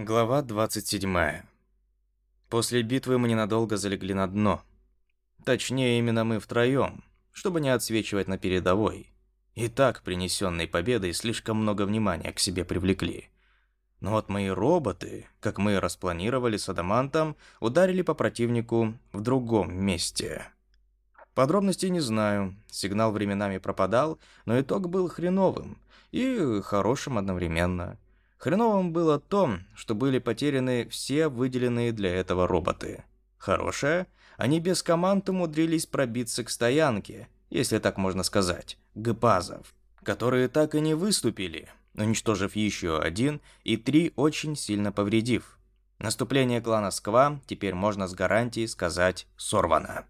Глава 27. После битвы мы ненадолго залегли на дно. Точнее, именно мы втроем, чтобы не отсвечивать на передовой. И так принесенной победой слишком много внимания к себе привлекли. Но вот мои роботы, как мы распланировали с Адамантом, ударили по противнику в другом месте. Подробностей не знаю, сигнал временами пропадал, но итог был хреновым и хорошим одновременно – Хреновым было то, что были потеряны все выделенные для этого роботы. Хорошее, они без команд умудрились пробиться к стоянке, если так можно сказать, гпазов, которые так и не выступили, уничтожив еще один и три очень сильно повредив. Наступление клана Сква теперь можно с гарантией сказать сорвано.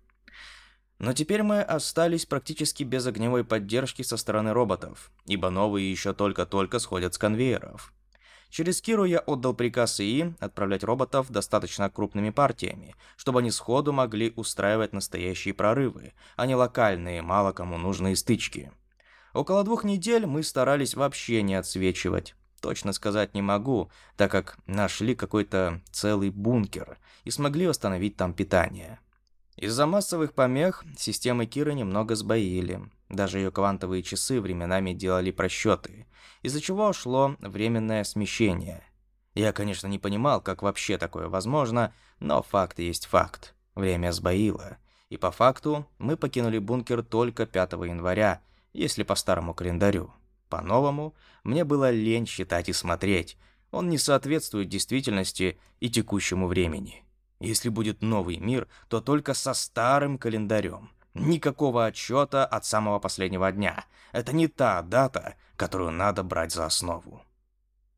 Но теперь мы остались практически без огневой поддержки со стороны роботов, ибо новые еще только-только сходят с конвейеров. Через Киру я отдал приказ ИИ отправлять роботов достаточно крупными партиями, чтобы они сходу могли устраивать настоящие прорывы, а не локальные, мало кому нужные стычки. Около двух недель мы старались вообще не отсвечивать. Точно сказать не могу, так как нашли какой-то целый бункер и смогли восстановить там питание. Из-за массовых помех системы Киры немного сбоили. Даже ее квантовые часы временами делали просчеты, из-за чего шло временное смещение. Я, конечно, не понимал, как вообще такое возможно, но факт есть факт. Время сбоило. И по факту мы покинули бункер только 5 января, если по старому календарю. По-новому мне было лень считать и смотреть. Он не соответствует действительности и текущему времени. Если будет новый мир, то только со старым календарем. Никакого отчета от самого последнего дня. Это не та дата, которую надо брать за основу.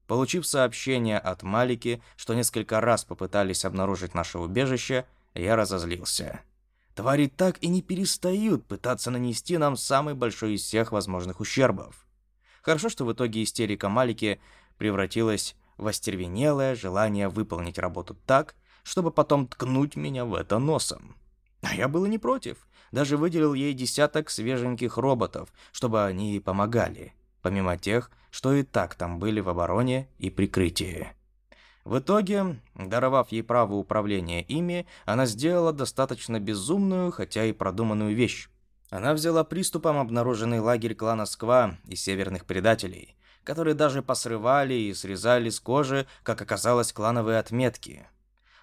Получив сообщение от Малики, что несколько раз попытались обнаружить наше убежище, я разозлился. Твари так и не перестают пытаться нанести нам самый большой из всех возможных ущербов. Хорошо, что в итоге истерика Малики превратилась в остервенелое желание выполнить работу так, чтобы потом ткнуть меня в это носом. А я был не против. Даже выделил ей десяток свеженьких роботов, чтобы они ей помогали, помимо тех, что и так там были в обороне и прикрытии. В итоге, даровав ей право управления ими, она сделала достаточно безумную, хотя и продуманную вещь. Она взяла приступом обнаруженный лагерь клана Сква и северных предателей, которые даже посрывали и срезали с кожи, как оказалось, клановые отметки –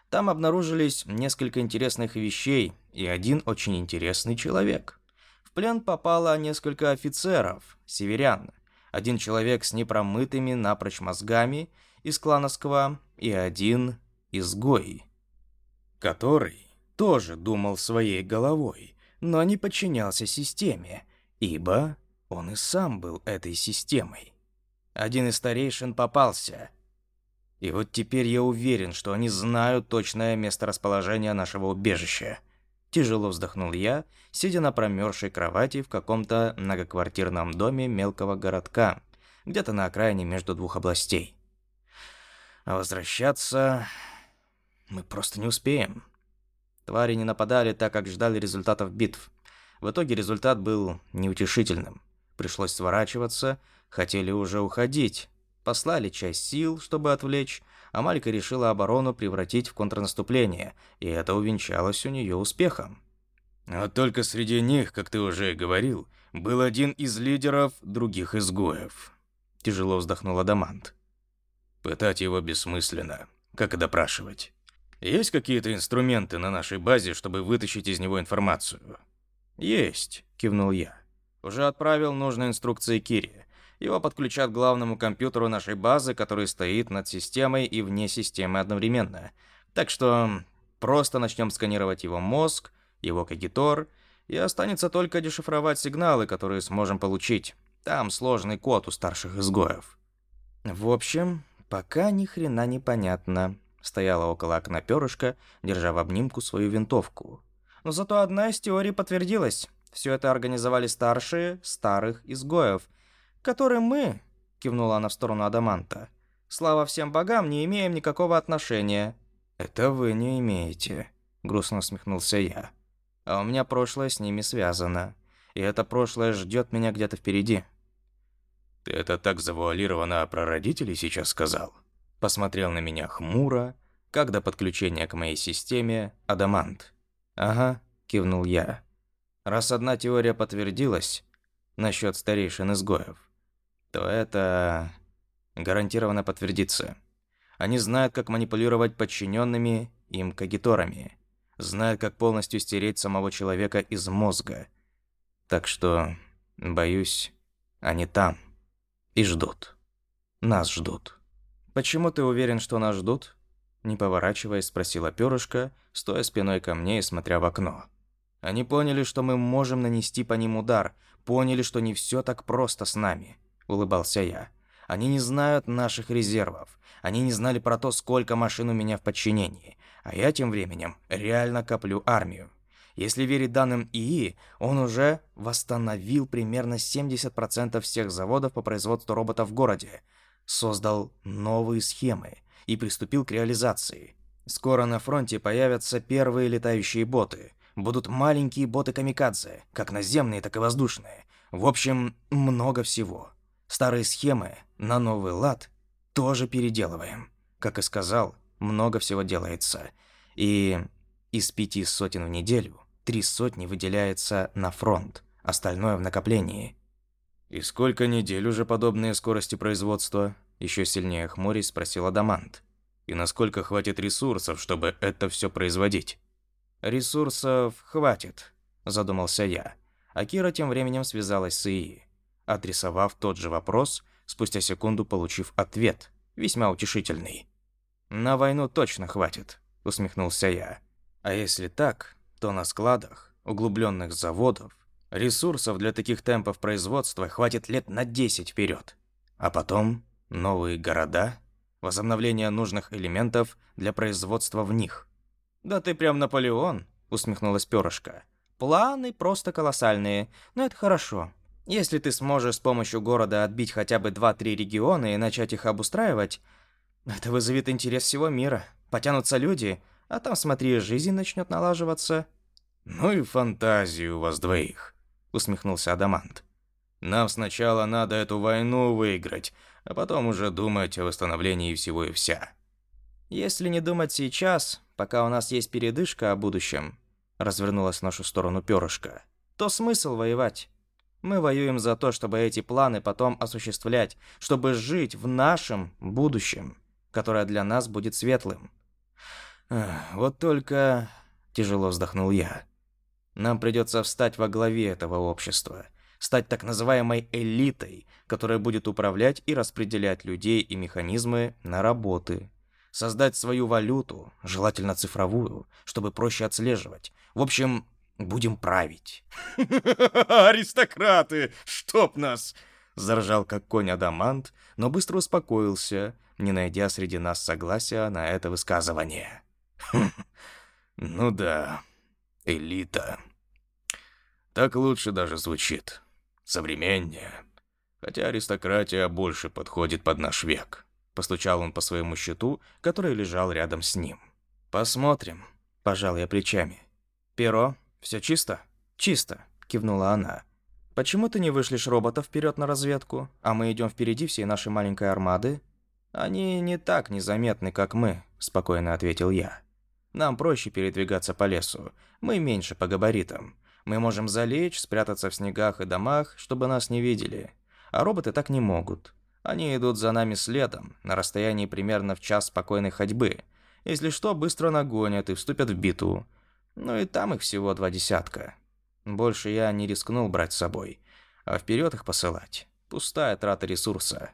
там обнаружились несколько интересных вещей и один очень интересный человек. В плен попало несколько офицеров, северян, один человек с непромытыми напрочь мозгами из клана и один изгой, который тоже думал своей головой, но не подчинялся системе, ибо он и сам был этой системой. Один из старейшин попался, и вот теперь я уверен, что они знают точное месторасположение нашего убежища. Тяжело вздохнул я, сидя на промерзшей кровати в каком-то многоквартирном доме мелкого городка, где-то на окраине между двух областей. А возвращаться мы просто не успеем. Твари не нападали так, как ждали результатов битв. В итоге результат был неутешительным. Пришлось сворачиваться, хотели уже уходить, послали часть сил, чтобы отвлечь, а Малька решила оборону превратить в контрнаступление, и это увенчалось у нее успехом. Вот только среди них, как ты уже говорил, был один из лидеров других изгоев. Тяжело вздохнул Адамант. Пытать его бессмысленно, как и допрашивать. Есть какие-то инструменты на нашей базе, чтобы вытащить из него информацию? Есть, кивнул я. Уже отправил нужные инструкции Кире. Его подключат к главному компьютеру нашей базы, который стоит над системой и вне системы одновременно. Так что просто начнем сканировать его мозг, его кагитор, и останется только дешифровать сигналы, которые сможем получить. Там сложный код у старших изгоев. В общем, пока ни хрена не понятно. Стояла около окна перышко, держа в обнимку свою винтовку. Но зато одна из теорий подтвердилась. Все это организовали старшие старых изгоев – которым мы, кивнула она в сторону Адаманта, слава всем богам, не имеем никакого отношения. Это вы не имеете, грустно усмехнулся я. А у меня прошлое с ними связано, и это прошлое ждет меня где-то впереди. Ты это так завуалированно про родителей сейчас сказал? Посмотрел на меня хмуро, как до подключения к моей системе Адамант. «Ага», — кивнул я. «Раз одна теория подтвердилась насчет старейшин изгоев, то это гарантированно подтвердится. Они знают, как манипулировать подчиненными им кагиторами, знают, как полностью стереть самого человека из мозга. Так что, боюсь, они там и ждут. Нас ждут. Почему ты уверен, что нас ждут? Не поворачиваясь, спросила Пёрышко, стоя спиной ко мне и смотря в окно. Они поняли, что мы можем нанести по ним удар, поняли, что не все так просто с нами, улыбался я. Они не знают наших резервов. Они не знали про то, сколько машин у меня в подчинении. А я тем временем реально коплю армию. Если верить данным ИИ, он уже восстановил примерно 70% всех заводов по производству роботов в городе, создал новые схемы и приступил к реализации. Скоро на фронте появятся первые летающие боты. Будут маленькие боты-камикадзе, как наземные, так и воздушные. В общем, много всего. Старые схемы на новый лад тоже переделываем. Как и сказал, много всего делается. И из пяти сотен в неделю три сотни выделяется на фронт, остальное в накоплении. «И сколько недель уже подобные скорости производства?» Еще сильнее хмурясь спросил Адамант. «И насколько хватит ресурсов, чтобы это все производить?» «Ресурсов хватит», – задумался я. А Кира тем временем связалась с ИИ адресовав тот же вопрос, спустя секунду получив ответ, весьма утешительный. «На войну точно хватит», — усмехнулся я. «А если так, то на складах, углубленных заводов, ресурсов для таких темпов производства хватит лет на 10 вперед. А потом новые города, возобновление нужных элементов для производства в них». «Да ты прям Наполеон», — усмехнулась Пёрышко. «Планы просто колоссальные, но это хорошо. Если ты сможешь с помощью города отбить хотя бы 2-3 региона и начать их обустраивать, это вызовет интерес всего мира. Потянутся люди, а там, смотри, жизнь начнет налаживаться. Ну и фантазию у вас двоих, усмехнулся Адамант. Нам сначала надо эту войну выиграть, а потом уже думать о восстановлении всего и вся. Если не думать сейчас, пока у нас есть передышка о будущем, развернулась в нашу сторону перышко, то смысл воевать? Мы воюем за то, чтобы эти планы потом осуществлять, чтобы жить в нашем будущем, которое для нас будет светлым. Вот только тяжело вздохнул я. Нам придется встать во главе этого общества, стать так называемой элитой, которая будет управлять и распределять людей и механизмы на работы, создать свою валюту, желательно цифровую, чтобы проще отслеживать. В общем, Будем править. Аристократы, чтоб нас! Заржал как конь Адамант, но быстро успокоился, не найдя среди нас согласия на это высказывание. ну да, элита. Так лучше даже звучит. Современнее. Хотя аристократия больше подходит под наш век. Постучал он по своему счету, который лежал рядом с ним. «Посмотрим», – пожал я плечами. «Перо, «Все чисто?» «Чисто», — кивнула она. «Почему ты не вышлешь роботов вперед на разведку, а мы идем впереди всей нашей маленькой армады?» «Они не так незаметны, как мы», — спокойно ответил я. «Нам проще передвигаться по лесу. Мы меньше по габаритам. Мы можем залечь, спрятаться в снегах и домах, чтобы нас не видели. А роботы так не могут. Они идут за нами следом, на расстоянии примерно в час спокойной ходьбы. Если что, быстро нагонят и вступят в битву. Ну и там их всего два десятка. Больше я не рискнул брать с собой, а вперед их посылать. Пустая трата ресурса.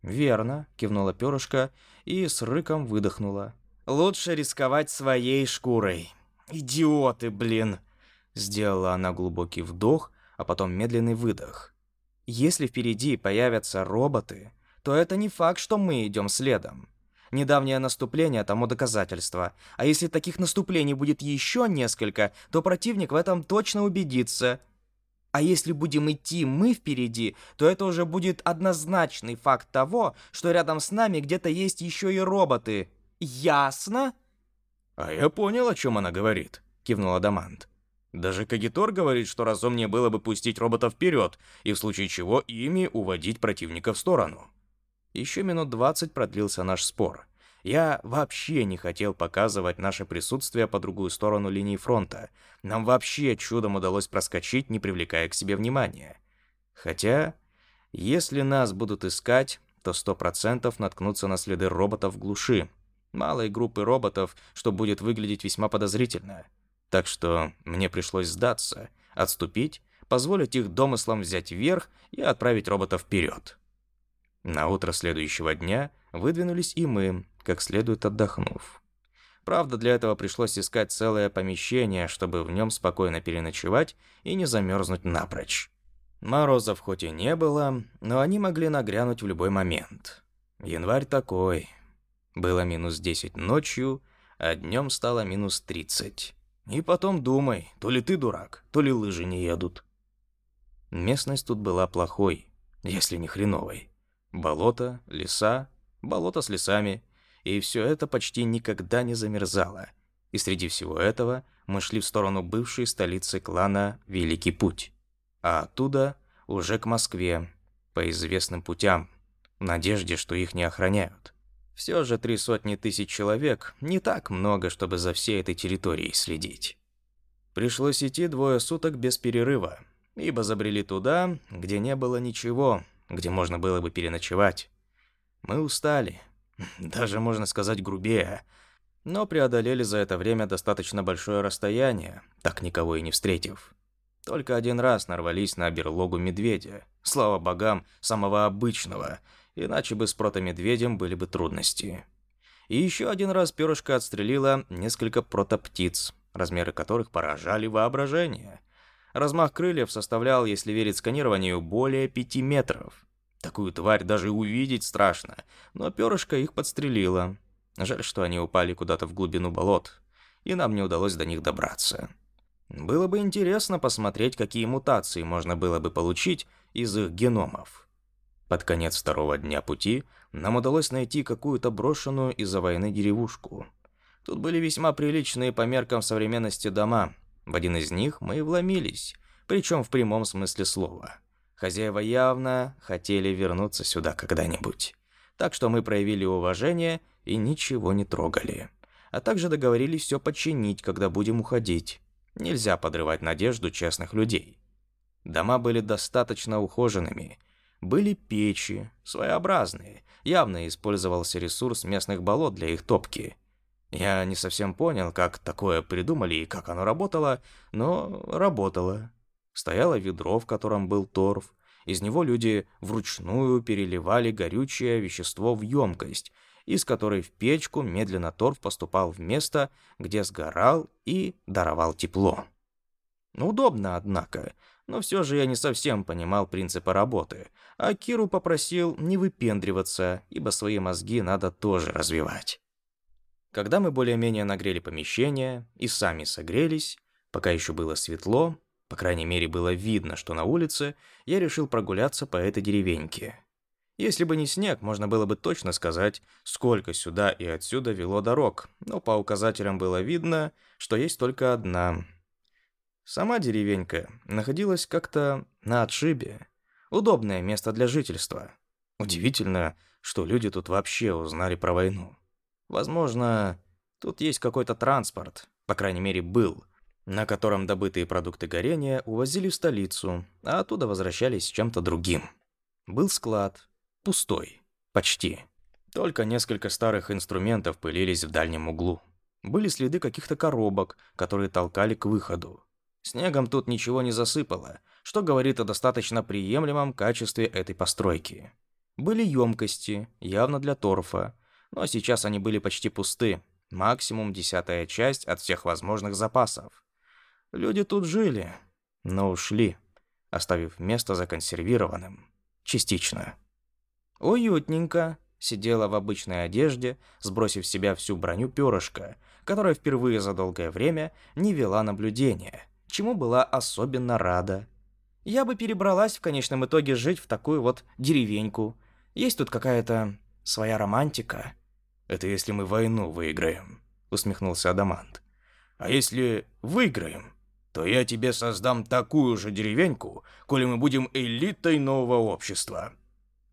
«Верно», — кивнула перышко и с рыком выдохнула. «Лучше рисковать своей шкурой. Идиоты, блин!» Сделала она глубокий вдох, а потом медленный выдох. «Если впереди появятся роботы, то это не факт, что мы идем следом. Недавнее наступление тому доказательство. А если таких наступлений будет еще несколько, то противник в этом точно убедится. А если будем идти мы впереди, то это уже будет однозначный факт того, что рядом с нами где-то есть еще и роботы. Ясно? А я понял, о чем она говорит, кивнул Адамант. Даже Кагитор говорит, что разумнее было бы пустить роботов вперед, и в случае чего ими уводить противника в сторону. Еще минут двадцать продлился наш спор. Я вообще не хотел показывать наше присутствие по другую сторону линии фронта. Нам вообще чудом удалось проскочить, не привлекая к себе внимания. Хотя, если нас будут искать, то сто процентов наткнутся на следы роботов в глуши. Малой группы роботов, что будет выглядеть весьма подозрительно. Так что мне пришлось сдаться, отступить, позволить их домыслам взять верх и отправить роботов вперед. На утро следующего дня выдвинулись и мы, как следует отдохнув. Правда, для этого пришлось искать целое помещение, чтобы в нем спокойно переночевать и не замерзнуть напрочь. Морозов хоть и не было, но они могли нагрянуть в любой момент. Январь такой. Было минус 10 ночью, а днем стало минус 30. И потом думай, то ли ты дурак, то ли лыжи не едут. Местность тут была плохой, если не хреновой. Болото, леса, болото с лесами, и все это почти никогда не замерзало. И среди всего этого мы шли в сторону бывшей столицы клана Великий Путь, а оттуда уже к Москве, по известным путям, в надежде, что их не охраняют. Все же три сотни тысяч человек не так много, чтобы за всей этой территорией следить. Пришлось идти двое суток без перерыва, ибо забрели туда, где не было ничего, где можно было бы переночевать. Мы устали, даже, можно сказать, грубее, но преодолели за это время достаточно большое расстояние, так никого и не встретив. Только один раз нарвались на берлогу медведя, слава богам, самого обычного, иначе бы с протомедведем были бы трудности. И еще один раз перышко отстрелило несколько протоптиц, размеры которых поражали воображение. Размах крыльев составлял, если верить сканированию, более пяти метров. Такую тварь даже увидеть страшно, но перышко их подстрелило. Жаль, что они упали куда-то в глубину болот, и нам не удалось до них добраться. Было бы интересно посмотреть, какие мутации можно было бы получить из их геномов. Под конец второго дня пути нам удалось найти какую-то брошенную из-за войны деревушку. Тут были весьма приличные по меркам современности дома. В один из них мы и вломились, причем в прямом смысле слова. Хозяева явно хотели вернуться сюда когда-нибудь. Так что мы проявили уважение и ничего не трогали. А также договорились все починить, когда будем уходить. Нельзя подрывать надежду честных людей. Дома были достаточно ухоженными. Были печи, своеобразные. Явно использовался ресурс местных болот для их топки. Я не совсем понял, как такое придумали и как оно работало, но работало. Стояло ведро, в котором был торф. Из него люди вручную переливали горючее вещество в емкость, из которой в печку медленно торф поступал в место, где сгорал и даровал тепло. Удобно, однако, но все же я не совсем понимал принципы работы, а Киру попросил не выпендриваться, ибо свои мозги надо тоже развивать. Когда мы более-менее нагрели помещение и сами согрелись, пока еще было светло, по крайней мере, было видно, что на улице, я решил прогуляться по этой деревеньке. Если бы не снег, можно было бы точно сказать, сколько сюда и отсюда вело дорог, но по указателям было видно, что есть только одна. Сама деревенька находилась как-то на отшибе. Удобное место для жительства. Удивительно, что люди тут вообще узнали про войну. Возможно, тут есть какой-то транспорт, по крайней мере, был – на котором добытые продукты горения увозили в столицу, а оттуда возвращались с чем-то другим. Был склад. Пустой. Почти. Только несколько старых инструментов пылились в дальнем углу. Были следы каких-то коробок, которые толкали к выходу. Снегом тут ничего не засыпало, что говорит о достаточно приемлемом качестве этой постройки. Были емкости, явно для торфа, но сейчас они были почти пусты, максимум десятая часть от всех возможных запасов. Люди тут жили, но ушли, оставив место законсервированным. Частично. Уютненько. Сидела в обычной одежде, сбросив с себя всю броню перышка, которая впервые за долгое время не вела наблюдения, чему была особенно рада. Я бы перебралась в конечном итоге жить в такую вот деревеньку. Есть тут какая-то своя романтика. Это если мы войну выиграем, усмехнулся Адамант. А если выиграем, то я тебе создам такую же деревеньку, коли мы будем элитой нового общества.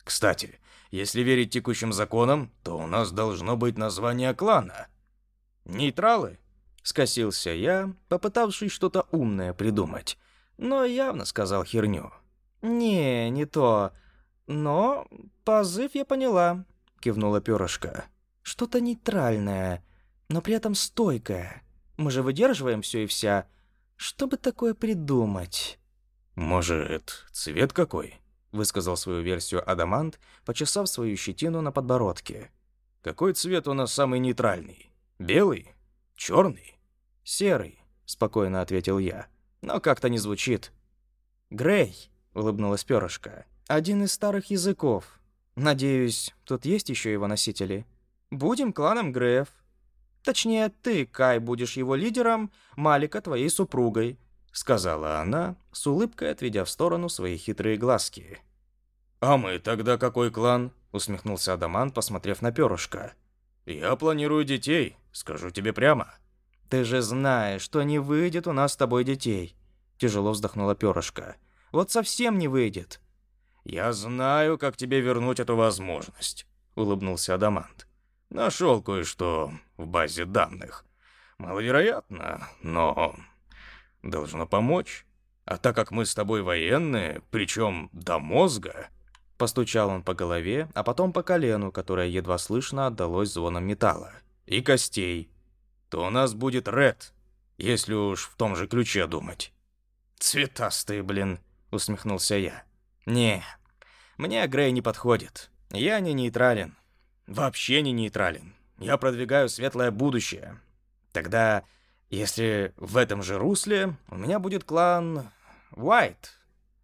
Кстати, Если верить текущим законам, то у нас должно быть название клана. Нейтралы? Скосился я, попытавшись что-то умное придумать, но явно сказал херню. «Не, не то. Но позыв я поняла», — кивнула перышко. «Что-то нейтральное, но при этом стойкое. Мы же выдерживаем все и вся. Что бы такое придумать?» «Может, цвет какой?» — высказал свою версию Адамант, почесав свою щетину на подбородке. «Какой цвет у нас самый нейтральный? Белый? Черный?» «Серый», — спокойно ответил я. «Но как-то не звучит». «Грей», — улыбнулась перышко. «Один из старых языков. Надеюсь, тут есть еще его носители. Будем кланом Греев. Точнее, ты, Кай, будешь его лидером, Малика твоей супругой. — сказала она, с улыбкой отведя в сторону свои хитрые глазки. «А мы тогда какой клан?» — усмехнулся Адаман, посмотрев на перышко. «Я планирую детей, скажу тебе прямо». «Ты же знаешь, что не выйдет у нас с тобой детей», — тяжело вздохнула перышко. «Вот совсем не выйдет». «Я знаю, как тебе вернуть эту возможность», — улыбнулся Адамант. «Нашел кое-что в базе данных. Маловероятно, но должно помочь. А так как мы с тобой военные, причем до мозга...» Постучал он по голове, а потом по колену, которое едва слышно отдалось звоном металла. «И костей. То у нас будет Ред, если уж в том же ключе думать». «Цветастые, блин», — усмехнулся я. «Не, мне Грей не подходит. Я не нейтрален. Вообще не нейтрален. Я продвигаю светлое будущее. Тогда если в этом же русле, у меня будет клан Уайт.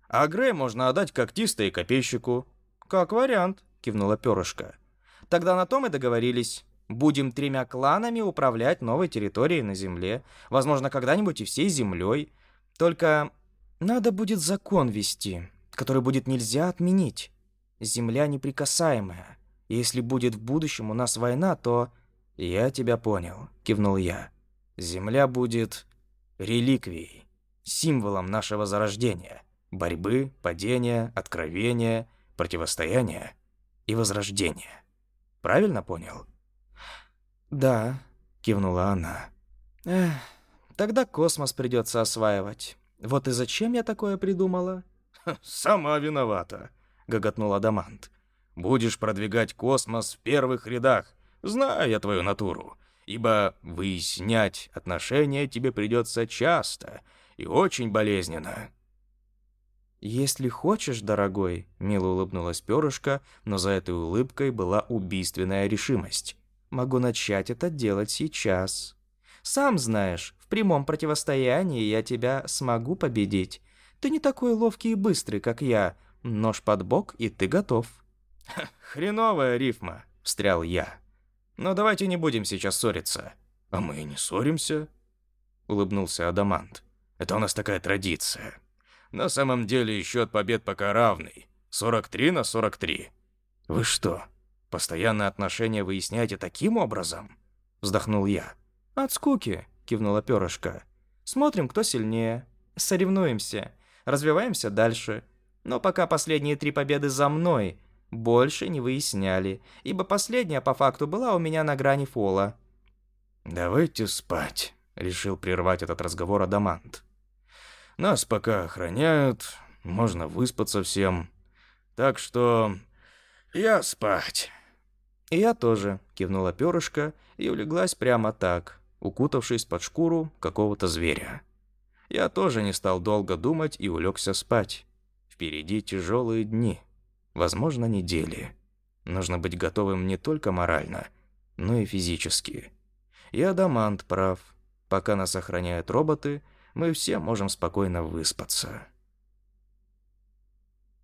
А Грей можно отдать когтисто и копейщику. Как вариант, кивнула перышко. Тогда на том и договорились. Будем тремя кланами управлять новой территорией на Земле. Возможно, когда-нибудь и всей Землей. Только надо будет закон вести, который будет нельзя отменить. Земля неприкасаемая. Если будет в будущем у нас война, то... Я тебя понял, кивнул я. Земля будет реликвией, символом нашего зарождения, борьбы, падения, откровения, противостояния и возрождения. Правильно понял? Да, кивнула она. Эх, тогда космос придется осваивать. Вот и зачем я такое придумала? Сама виновата, гоготнул Адамант. Будешь продвигать космос в первых рядах, зная я твою натуру ибо выяснять отношения тебе придется часто и очень болезненно». «Если хочешь, дорогой», — мило улыбнулась перышко, но за этой улыбкой была убийственная решимость. «Могу начать это делать сейчас. Сам знаешь, в прямом противостоянии я тебя смогу победить. Ты не такой ловкий и быстрый, как я. Нож под бок, и ты готов». «Хреновая рифма», — встрял я. Но давайте не будем сейчас ссориться». «А мы не ссоримся», — улыбнулся Адамант. «Это у нас такая традиция. На самом деле счет побед пока равный. 43 на 43». «Вы что, постоянно отношения выясняете таким образом?» — вздохнул я. «От скуки», — кивнула перышко. «Смотрим, кто сильнее. Соревнуемся. Развиваемся дальше. Но пока последние три победы за мной, больше не выясняли, ибо последняя по факту была у меня на грани фола. «Давайте спать», — решил прервать этот разговор Адамант. «Нас пока охраняют, можно выспаться всем. Так что я спать». «И я тоже», — кивнула перышко и улеглась прямо так, укутавшись под шкуру какого-то зверя. Я тоже не стал долго думать и улегся спать. Впереди тяжелые дни возможно, недели. Нужно быть готовым не только морально, но и физически. И Адамант прав. Пока нас охраняют роботы, мы все можем спокойно выспаться.